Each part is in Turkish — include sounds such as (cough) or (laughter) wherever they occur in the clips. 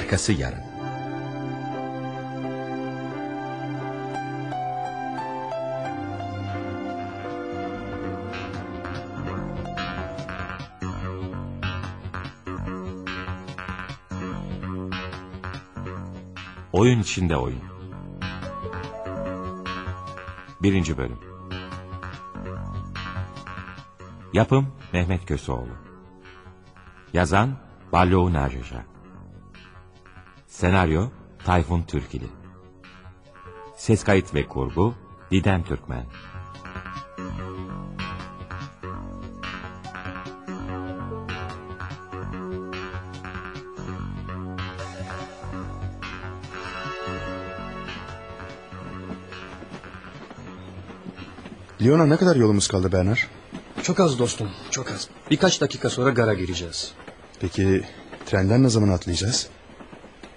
Arkası yarın. Oyun içinde oyun. Birinci bölüm. Yapım Mehmet Köseoğlu. Yazan Ballo Nacaşa. Senaryo Tayfun Türkili. Ses kayıt ve kurgu Didem Türkmen. Lyon'a ne kadar yolumuz kaldı Bernard? Çok az dostum, çok az. Birkaç dakika sonra gara gireceğiz. Peki trenden ne zaman atlayacağız?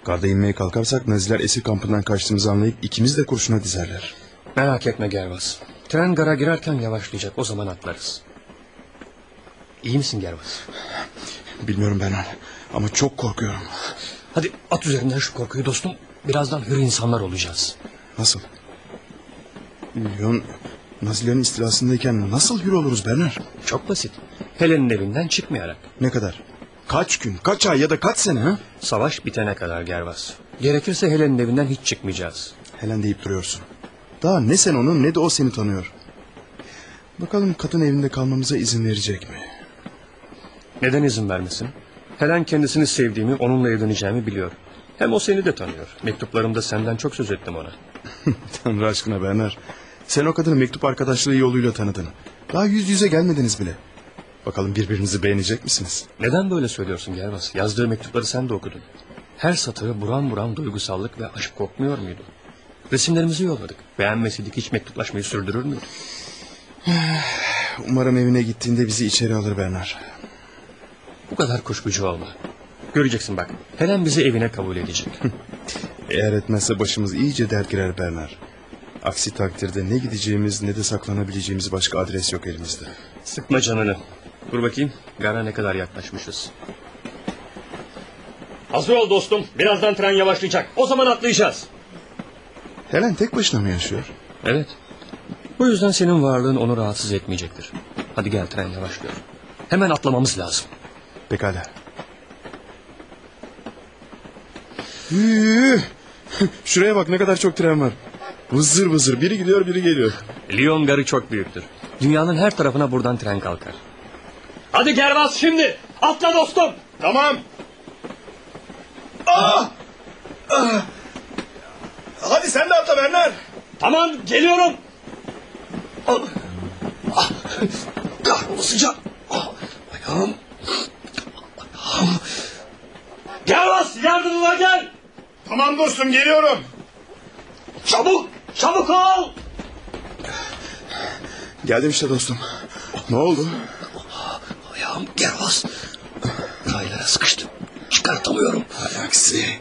Garda inmeye kalkarsak Naziler esir kampından kaçtığımızı anlayıp ikimiz de kurşuna dizerler. Merak etme Gervas. Tren gara girerken yavaşlayacak, o zaman atlarız. İyi misin Gervas? Bilmiyorum Bernard ama çok korkuyorum. Hadi at üzerinden şu korkuyu dostum. Birazdan hür insanlar olacağız. Nasıl? Lyon Nazilerin istilasındayken nasıl hür oluruz Bernard? Çok basit. Helen'in evinden çıkmayarak. Ne kadar? Kaç gün, kaç ay ya da kaç sene ha? Savaş bitene kadar Gervas. Gerekirse Helen'in evinden hiç çıkmayacağız. Helen deyip duruyorsun. Daha ne sen onun ne de o seni tanıyor. Bakalım kadın evinde kalmamıza izin verecek mi? Neden izin vermesin? Helen kendisini sevdiğimi, onunla evleneceğimi biliyor. Hem o seni de tanıyor. Mektuplarımda senden çok söz ettim ona. (laughs) Tanrı aşkına Bernard. Sen o kadını mektup arkadaşlığı yoluyla tanıdın. Daha yüz yüze gelmediniz bile. Bakalım birbirinizi beğenecek misiniz? Neden böyle söylüyorsun Gervas? Yazdığı mektupları sen de okudun. Her satırı buram buram duygusallık ve aşk kokmuyor muydu? Resimlerimizi yolladık. Beğenmeseydik hiç mektuplaşmayı sürdürür müydük? (sighs) Umarım evine gittiğinde bizi içeri alır Bernard. Bu kadar kuşkucu olma. Göreceksin bak. Helen bizi evine kabul edecek. (laughs) Eğer etmezse başımız iyice dert girer Bernard. Aksi takdirde ne gideceğimiz ne de saklanabileceğimiz başka adres yok elimizde. Sıkma canını. Dur bakayım. Gara ne kadar yaklaşmışız. Hazır ol dostum. Birazdan tren yavaşlayacak. O zaman atlayacağız. Helen tek başına mı yaşıyor? Evet. Bu yüzden senin varlığın onu rahatsız etmeyecektir. Hadi gel tren yavaşlıyor. Hemen atlamamız lazım. Pekala. (laughs) Şuraya bak ne kadar çok tren var. Vızır vızır biri gidiyor biri geliyor. Lyon garı çok büyüktür. Dünyanın her tarafına buradan tren kalkar. Hadi Gervas şimdi. Atla dostum. Tamam. Ah! Ah! Hadi sen de atla Bernard. Tamam geliyorum. Ah, ah, Kahrolasıca. Ah, Ayağım. Ayağım. Gervas yardımıma gel. Tamam dostum geliyorum. Çabuk. Çabuk ol. Geldim işte dostum. Ne oldu? Ayağım Gervas. Raylara sıkıştı. Çıkartamıyorum. Hay aksi.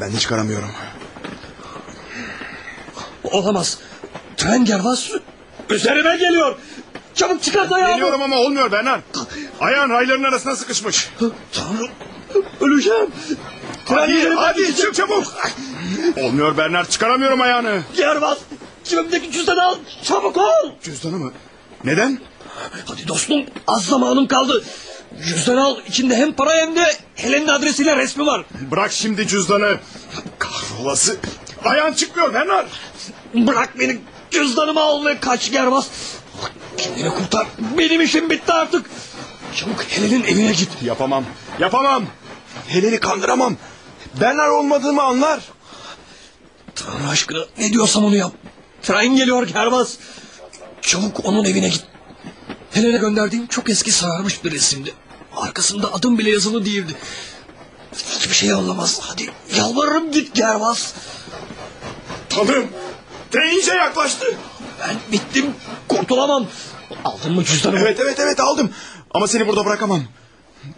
Ben de çıkaramıyorum. Olamaz. Tren Gervas üzerime geliyor. Çabuk çıkart ayağımı. Geliyorum ama olmuyor Bernard. Ayağın rayların arasına sıkışmış. Tanrım. Öleceğim. Tren Hadi, hadi çık çabuk. Olmuyor Bernard çıkaramıyorum ayağını. Gervas. Cebimdeki cüzdanı al. Çabuk ol. Cüzdanı mı? Neden? Hadi dostum az zamanım kaldı. Cüzdanı al. İçinde hem para hem de Helen'in adresiyle resmi var. Bırak şimdi cüzdanı. Kahrolası. Ayağın çıkmıyor Bernard. Bırak beni cüzdanımı al ve kaç Gervas. Kendini kurtar. Benim işim bitti artık. Çabuk Helen'in evine git. Yapamam. Yapamam. Helen'i kandıramam. Bernard olmadığımı anlar. Tanrı aşkına ne diyorsam onu yap. Tren geliyor Gervas. Çabuk onun evine git. Helen'e gönderdiğim çok eski sararmış bir resimdi. Arkasında adım bile yazılı değildi. Hiçbir şey anlamaz. Hadi yalvarırım git Gervas. Tanrım. İyice yaklaştı. Ben bittim. Kurtulamam. Aldın mı cüzdanımı? Evet evet evet aldım. Ama seni burada bırakamam.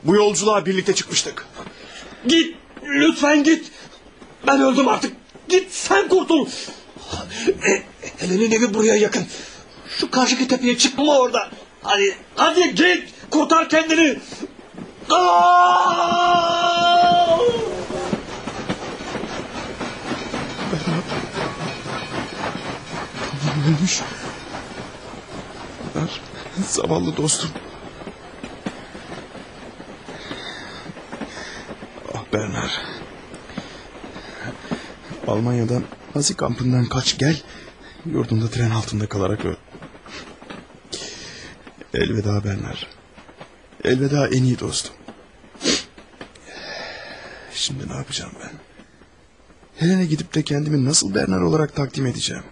Bu yolculuğa birlikte çıkmıştık. Git. Lütfen git. Ben öldüm artık. Git sen kurtul. E, Helen'in evi buraya yakın. Şu karşıki tepeye çıkma orada. Hadi, hadi git, kurtar kendini. Aa! Tamam ölmüş. Ömer, zavallı dostum. Ah Berner. Almanya'dan Nazi kampından kaç gel. Yurdunda tren altında kalarak öl. Elveda Bernard. Elveda en iyi dostum. Şimdi ne yapacağım ben? Helen'e gidip de kendimi nasıl Bernard olarak takdim edeceğim?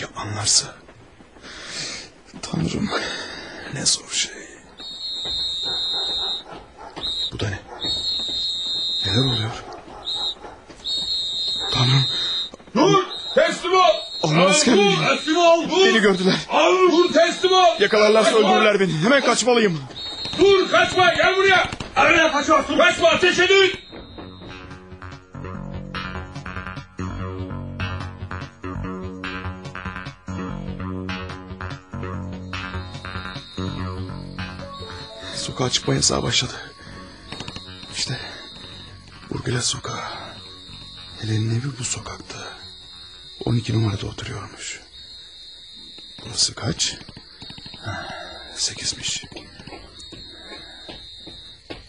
Ya anlarsa? Tanrım ne zor şey. Bu da ne? Neler oluyor? Tanrım Dur! Teslim ol! Allah Al, askerleri. Dur! Teslim ol! Dur! beni gördüler. Al! Dur teslim ol! Yakalarlarsa Kaçma! öldürürler beni. Hemen kaçmalıyım. Dur kaçma gel buraya! Nereye kaçıyorsun? Kaçma ateş edin! Sokağa çıkma yasağı başladı. İşte Burgila sokağı. Helen'in evi bu sokakta. 12 numarada oturuyormuş. Burası kaç? Sekizmiş.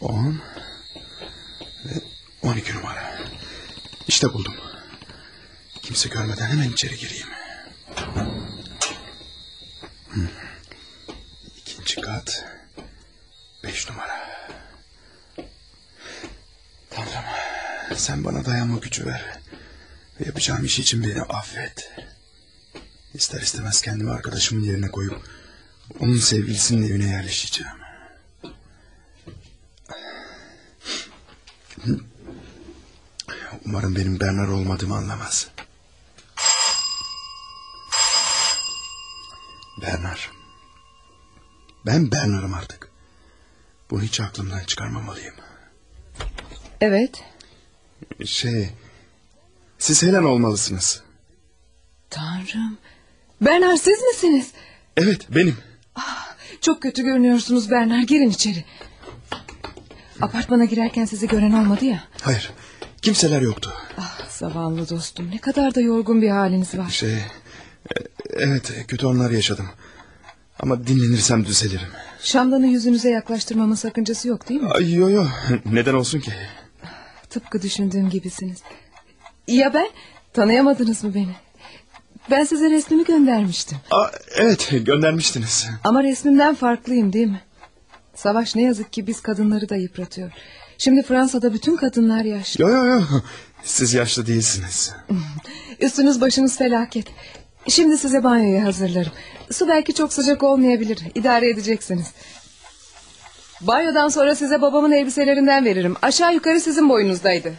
On ve on iki numara. İşte buldum. Kimse görmeden hemen içeri gireyim. Hı. İkinci kat. Beş numara. Tanrım sen bana dayanma gücü ver. Ve yapacağım iş için beni affet. İster istemez kendimi arkadaşımın yerine koyup... ...onun sevgilisinin evine yerleşeceğim. Umarım benim Bernard olmadığımı anlamaz. Bernard. Ben Bernard'ım artık. Bunu hiç aklımdan çıkarmamalıyım. Evet. Şey... Siz Helen olmalısınız. Tanrım. Bernard siz misiniz? Evet benim. Çok kötü görünüyorsunuz Bernard. Girin içeri. Apartmana girerken sizi gören olmadı ya. Hayır. Kimseler yoktu. Ah zavallı dostum. Ne kadar da yorgun bir haliniz var. Şey... e, Evet kötü anlar yaşadım. Ama dinlenirsem düzelirim. Şamdanı yüzünüze yaklaştırmamın sakıncası yok değil mi? Ay, yo yo neden olsun ki? Tıpkı düşündüğüm gibisiniz. Ya ben? Tanıyamadınız mı beni? Ben size resmimi göndermiştim. Aa, evet göndermiştiniz. Ama resmimden farklıyım değil mi? Savaş ne yazık ki biz kadınları da yıpratıyor. Şimdi Fransa'da bütün kadınlar yaşlı. Yo yo yo siz yaşlı değilsiniz. (laughs) Üstünüz başınız felaket. Şimdi size banyoyu hazırlarım. Su belki çok sıcak olmayabilir. İdare edeceksiniz. Banyodan sonra size babamın elbiselerinden veririm. Aşağı yukarı sizin boyunuzdaydı.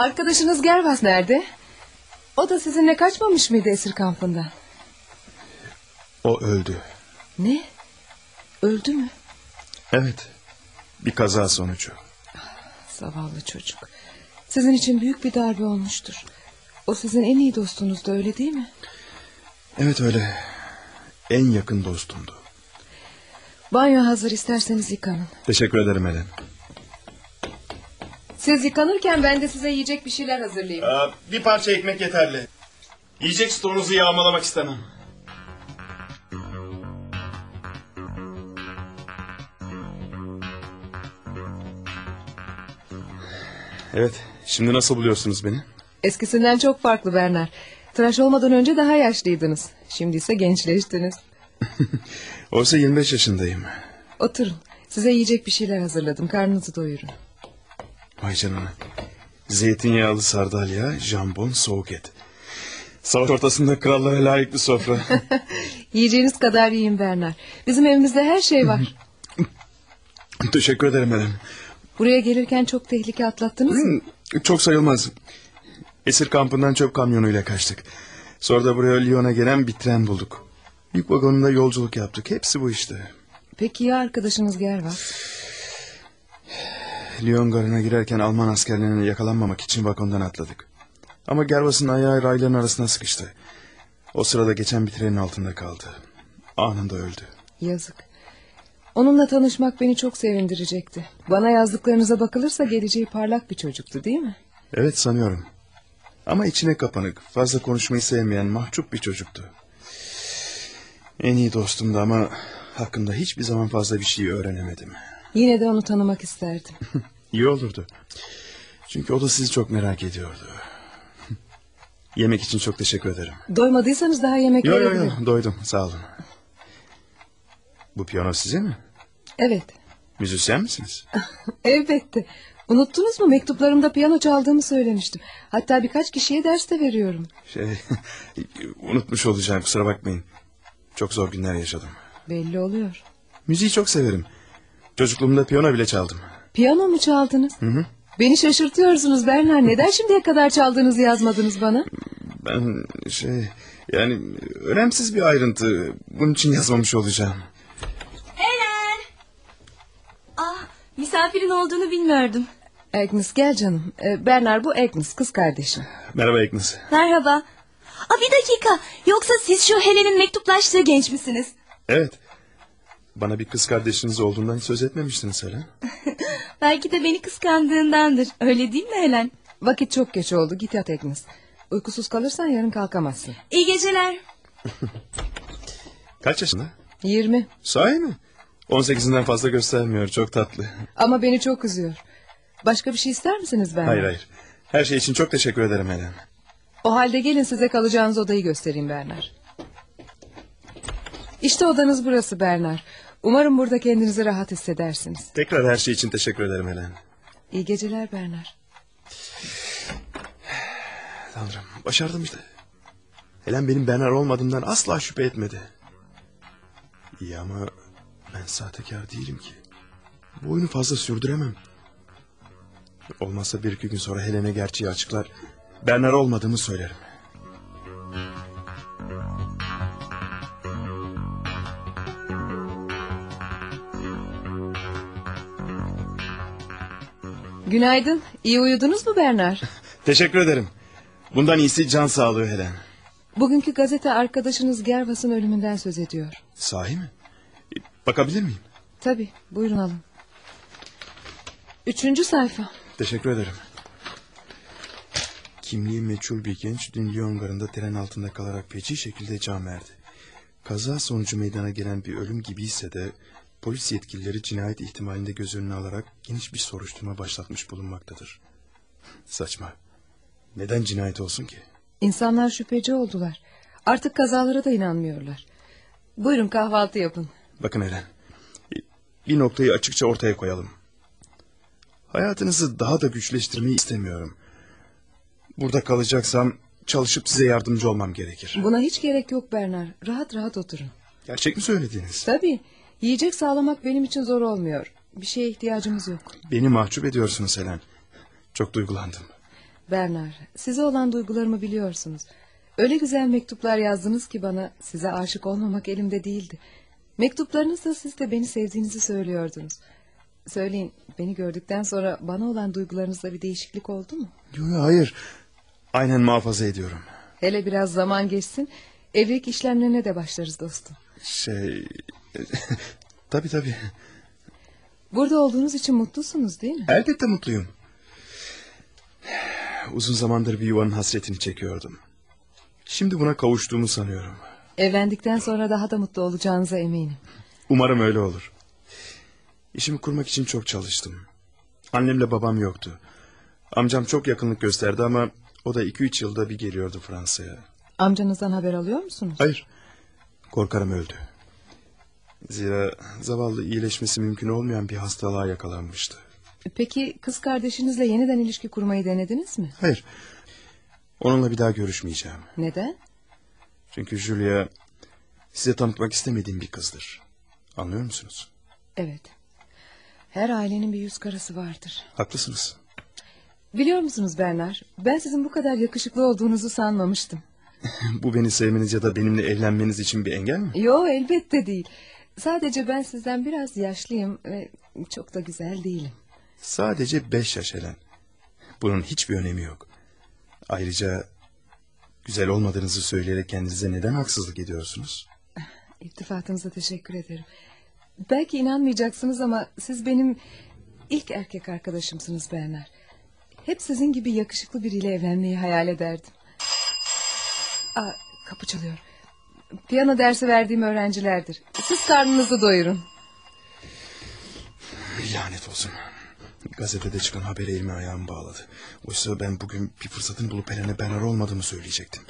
Arkadaşınız Gervas nerede? O da sizinle kaçmamış mıydı esir kampından? O öldü. Ne? Öldü mü? Evet bir kaza sonucu. Zavallı çocuk. Sizin için büyük bir darbe olmuştur. O sizin en iyi dostunuzdu öyle değil mi? Evet öyle. En yakın dostumdu. Banyo hazır isterseniz yıkanın. Teşekkür ederim Helen. Siz yıkanırken ben de size yiyecek bir şeyler hazırlayayım. bir parça ekmek yeterli. Yiyecek stoğunuzu yağmalamak istemem. Evet, şimdi nasıl buluyorsunuz beni? Eskisinden çok farklı Bernard. Tıraş olmadan önce daha yaşlıydınız. Şimdi ise gençleştiniz. (laughs) Oysa 25 yaşındayım. Oturun. Size yiyecek bir şeyler hazırladım. Karnınızı doyurun. Vay canına. Zeytinyağlı sardalya, jambon, soğuk et. Savaş ortasında krallara layık bir sofra. (laughs) Yiyeceğiniz kadar yiyin Bernard. Bizim evimizde her şey var. (laughs) Teşekkür ederim Helen. Buraya gelirken çok tehlike atlattınız mı? Hmm, Çok sayılmaz. Esir kampından çöp kamyonuyla kaçtık. Sonra da buraya Lyon'a gelen bir tren bulduk. Yük vagonunda yolculuk yaptık. Hepsi bu işte. Peki ya arkadaşınız Gervas? (sighs) Lyon garına girerken Alman askerlerine yakalanmamak için vagondan atladık. Ama Gervas'ın ayağı rayların arasına sıkıştı. O sırada geçen bir trenin altında kaldı. Anında öldü. Yazık. Onunla tanışmak beni çok sevindirecekti. Bana yazdıklarınıza bakılırsa geleceği parlak bir çocuktu değil mi? Evet sanıyorum. Ama içine kapanık, fazla konuşmayı sevmeyen mahcup bir çocuktu. En iyi dostumdu ama hakkında hiçbir zaman fazla bir şey öğrenemedim. Yine de onu tanımak isterdim. (laughs) İyi olurdu. Çünkü o da sizi çok merak ediyordu. (laughs) Yemek için çok teşekkür ederim. Doymadıysanız daha yemek yok verebilirim. yok doydum sağ olun. Bu piyano size mi? Evet. Müzisyen misiniz? (laughs) Elbette. Unuttunuz mu mektuplarımda piyano çaldığımı söylemiştim. Hatta birkaç kişiye ders de veriyorum. Şey unutmuş olacağım kusura bakmayın. Çok zor günler yaşadım. Belli oluyor. Müziği çok severim. Çocukluğumda piyano bile çaldım. Piyano mu çaldınız? Beni şaşırtıyorsunuz Bernard. Neden şimdiye kadar çaldığınızı yazmadınız bana? Ben şey yani önemsiz bir ayrıntı. Bunun için yazmamış olacağım. Helen! Ah, misafirin olduğunu bilmiyordum. Agnes gel canım. Ee, Bernard bu Agnes kız kardeşim. Merhaba Agnes. Merhaba. Aa, bir dakika. Yoksa siz şu Helen'in mektuplaştığı genç misiniz? Evet. Bana bir kız kardeşiniz olduğundan hiç söz etmemiştiniz Helen. (laughs) Belki de beni kıskandığındandır. Öyle değil mi Helen? Vakit çok geç oldu. Git yat Agnes. Uykusuz kalırsan yarın kalkamazsın. İyi geceler. Kaç yaşında? Yirmi. Sahi mi? 18'inden fazla göstermiyor. Çok tatlı. Ama beni çok üzüyor. Başka bir şey ister misiniz Bernard? Hayır hayır. Her şey için çok teşekkür ederim Helen. O halde gelin size kalacağınız odayı göstereyim Bernard. İşte odanız burası Bernard. Umarım burada kendinizi rahat hissedersiniz. Tekrar her şey için teşekkür ederim Helen. İyi geceler Bernard. Tanrım başardım işte. Helen benim Bernard olmadığımdan asla şüphe etmedi. İyi ama ben sahtekar değilim ki. Bu oyunu fazla sürdüremem. Olmazsa bir iki gün sonra Helen'e gerçeği açıklar. Bernard olmadığımı söylerim. Günaydın. İyi uyudunuz mu Bernard? (laughs) Teşekkür ederim. Bundan iyisi can sağlığı Helen. Bugünkü gazete arkadaşınız Gervas'ın ölümünden söz ediyor. Sahi mi? E, Bakabilir miyim? Tabii buyurun alın. Üçüncü sayfa. Teşekkür ederim. Kimliği meçhul bir genç dün Lyon garında tren altında kalarak feci şekilde can verdi. Kaza sonucu meydana gelen bir ölüm gibiyse de polis yetkilileri cinayet ihtimalinde göz önüne alarak geniş bir soruşturma başlatmış bulunmaktadır. Saçma. Neden cinayet olsun ki? İnsanlar şüpheci oldular. Artık kazalara da inanmıyorlar. Buyurun kahvaltı yapın. Bakın Eren. Bir noktayı açıkça ortaya koyalım. Hayatınızı daha da güçleştirmeyi istemiyorum. Burada kalacaksam çalışıp size yardımcı olmam gerekir. Buna hiç gerek yok Bernard. Rahat rahat oturun. Gerçek mi söylediniz? Tabii. Yiyecek sağlamak benim için zor olmuyor. Bir şeye ihtiyacımız yok. Beni mahcup ediyorsunuz Helen. Çok duygulandım. Bernard, size olan duygularımı biliyorsunuz. Öyle güzel mektuplar yazdınız ki bana size aşık olmamak elimde değildi. Mektuplarınızda siz de beni sevdiğinizi söylüyordunuz. Söyleyin, beni gördükten sonra bana olan duygularınızda bir değişiklik oldu mu? Yok hayır. Aynen muhafaza ediyorum. Hele biraz zaman geçsin, evlilik işlemlerine de başlarız dostum. Şey... (laughs) tabii tabii. Burada olduğunuz için mutlusunuz değil mi? Elbette mutluyum. Uzun zamandır bir yuvanın hasretini çekiyordum. Şimdi buna kavuştuğumu sanıyorum. Evlendikten sonra daha da mutlu olacağınıza eminim. Umarım öyle olur. İşimi kurmak için çok çalıştım. Annemle babam yoktu. Amcam çok yakınlık gösterdi ama o da iki üç yılda bir geliyordu Fransa'ya. Amcanızdan haber alıyor musunuz? Hayır. Korkarım öldü. Zira zavallı iyileşmesi mümkün olmayan bir hastalığa yakalanmıştı. Peki kız kardeşinizle yeniden ilişki kurmayı denediniz mi? Hayır. Onunla bir daha görüşmeyeceğim. Neden? Çünkü Julia size tanıtmak istemediğim bir kızdır. Anlıyor musunuz? Evet. Her ailenin bir yüz karası vardır. Haklısınız. Biliyor musunuz Bernard? Ben sizin bu kadar yakışıklı olduğunuzu sanmamıştım. (laughs) Bu beni sevmeniz ya da benimle evlenmeniz için bir engel mi? Yo elbette değil. Sadece ben sizden biraz yaşlıyım ve çok da güzel değilim. Sadece beş yaş Helen. Bunun hiçbir önemi yok. Ayrıca güzel olmadığınızı söyleyerek kendinize neden haksızlık ediyorsunuz? İltifatınıza teşekkür ederim. Belki inanmayacaksınız ama siz benim ilk erkek arkadaşımsınız Bernard. Hep sizin gibi yakışıklı biriyle evlenmeyi hayal ederdim. Aa, kapı çalıyor. Piyano dersi verdiğim öğrencilerdir. Siz karnınızı doyurun. Lanet olsun. Gazetede çıkan haber elimi ayağımı bağladı. Oysa ben bugün bir fırsatın bulup Helen'e Bernard olmadığımı söyleyecektim.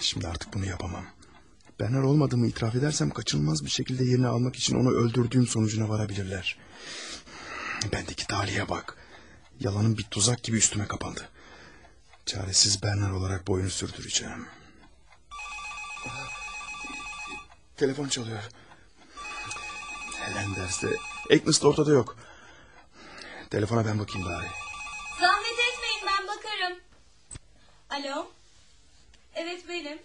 Şimdi artık bunu yapamam. Bernard olmadığımı itiraf edersem kaçınılmaz bir şekilde yerini almak için onu öldürdüğüm sonucuna varabilirler. Bendeki talihe bak. Yalanın bir tuzak gibi üstüme kapandı. Çaresiz Bernard olarak boyunu sürdüreceğim. Telefon çalıyor. Helen derste. Agnes de ortada yok. Telefona ben bakayım bari. Zahmet etmeyin ben bakarım. Alo. Evet benim.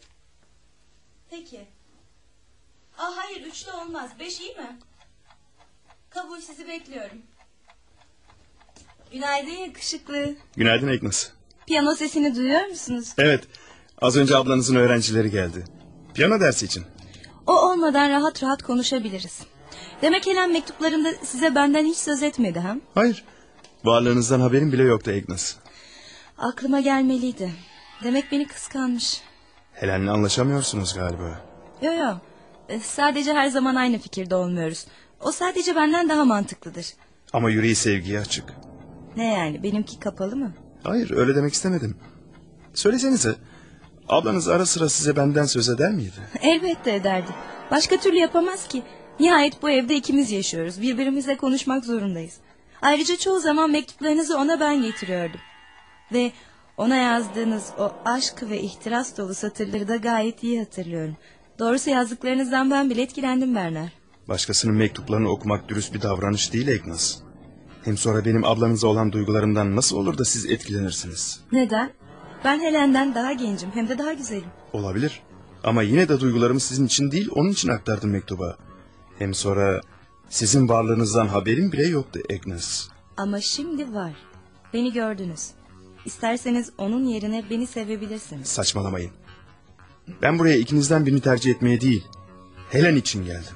Peki. Aa, hayır üçlü olmaz. Beş iyi mi? Kabul sizi bekliyorum. Günaydın yakışıklı. Günaydın Agnes. Piyano sesini duyuyor musunuz? Evet. Az önce ablanızın öğrencileri geldi. Piyano dersi için. O olmadan rahat rahat konuşabiliriz. Demek Helen mektuplarında size benden hiç söz etmedi ha? Hayır. Varlığınızdan haberim bile yoktu Agnes. Aklıma gelmeliydi. Demek beni kıskanmış. Helen'le anlaşamıyorsunuz galiba. Yo yo. E, Sadece her zaman aynı fikirde olmuyoruz. O sadece benden daha mantıklıdır. Ama yüreği sevgiye açık. Ne yani benimki kapalı mı? Hayır öyle demek istemedim. Söylesenize. Ablanız ara sıra size benden söz eder miydi? Elbette ederdi. Başka türlü yapamaz ki. Nihayet bu evde ikimiz yaşıyoruz. Birbirimizle konuşmak zorundayız. Ayrıca çoğu zaman mektuplarınızı ona ben getiriyordum. Ve ona yazdığınız o aşk ve ihtiras dolu satırları da gayet iyi hatırlıyorum. Doğrusu yazdıklarınızdan ben bile etkilendim Bernard. Başkasının mektuplarını okumak dürüst bir davranış değil Agnes. Hem sonra benim ablanıza olan duygularımdan nasıl olur da siz etkilenirsiniz? Neden? Ben Helen'den daha gencim hem de daha güzelim. Olabilir. Ama yine de duygularımı sizin için değil onun için aktardım mektuba. Hem sonra sizin varlığınızdan haberim bile yoktu Agnes. Ama şimdi var. Beni gördünüz. İsterseniz onun yerine beni sevebilirsiniz. Saçmalamayın. Ben buraya ikinizden birini tercih etmeye değil, Helen için geldim.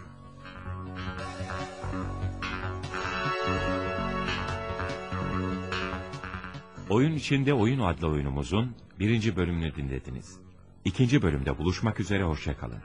Oyun içinde Oyun adlı oyunumuzun birinci bölümünü dinlediniz. İkinci bölümde buluşmak üzere hoşçakalın.